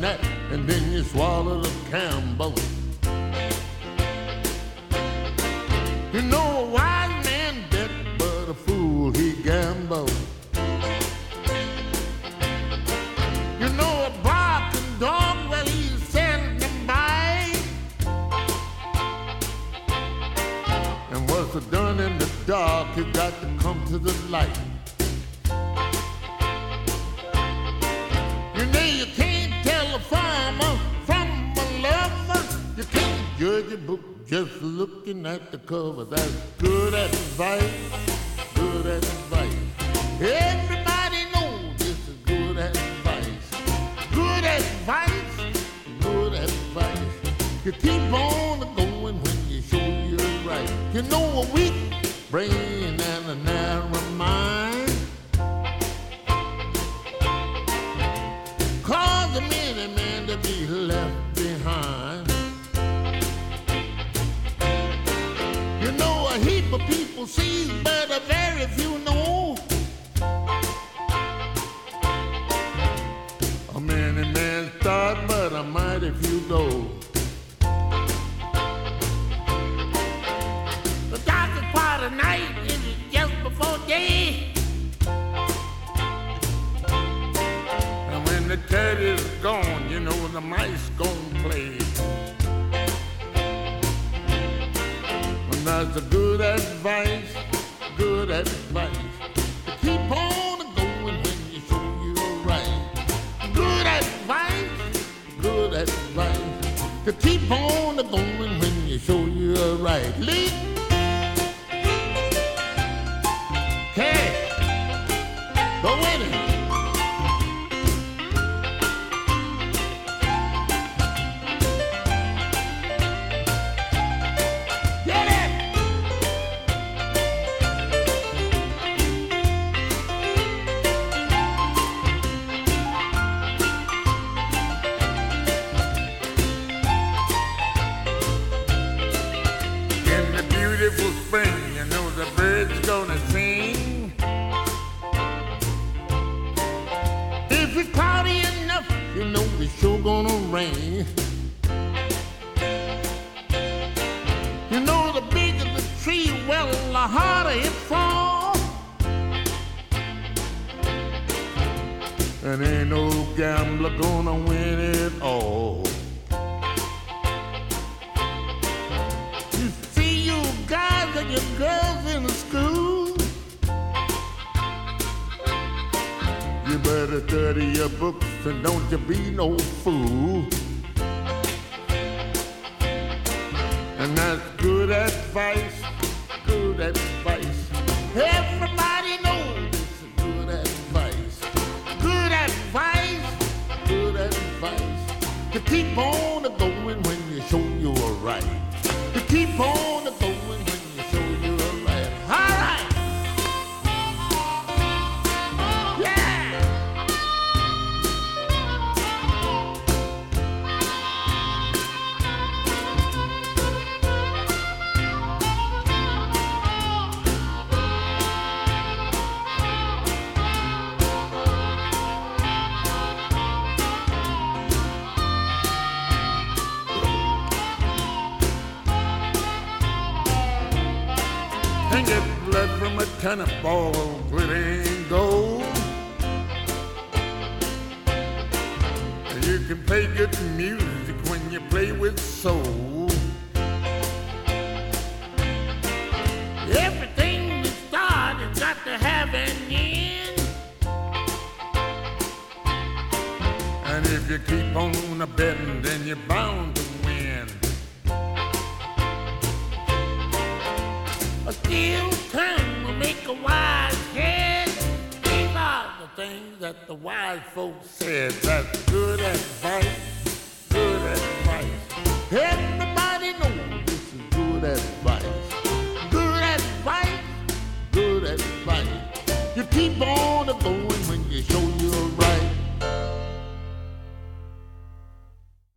a and then you swallow the cambo. You know a wise man bet, but a fool he gamble. You know a barking dog, well he's seldom bite. And what's done in the dark, you got to come to the light. You know you tell a farmer from a lover. You can't judge a book just looking at the cover. That's good advice, good advice. Everybody knows this is good advice. Good advice, good advice. You keep on going when you show you're right. You know a weak brain and a narrow mind. Of night is just before day. And when the cat is gone, you know the mice gon' play. And that's a good advice, good advice. Keep on going when you show you're right. Good advice, good advice. To keep on going when you show you're right. Lee. Beautiful spring, you know the birds gonna sing. If it's cloudy enough, you know it's sure gonna rain. You know the bigger the tree, well, the harder it falls. And ain't no gambler gonna win your girls in the school. You better study your books and don't you be no fool. And that's good advice, good advice. Everybody knows is good advice. Good advice, good advice. To keep on going when you show you're right. Can get blood from a tennis ball, but it ain't gold. You can play good music when you play with soul. Everything you start has got to have an end. And if you keep on a betting, then you're bound steel tongue will make a wise head. These are the things that the wise folks said. That's good advice, good advice. Everybody knows this is good advice.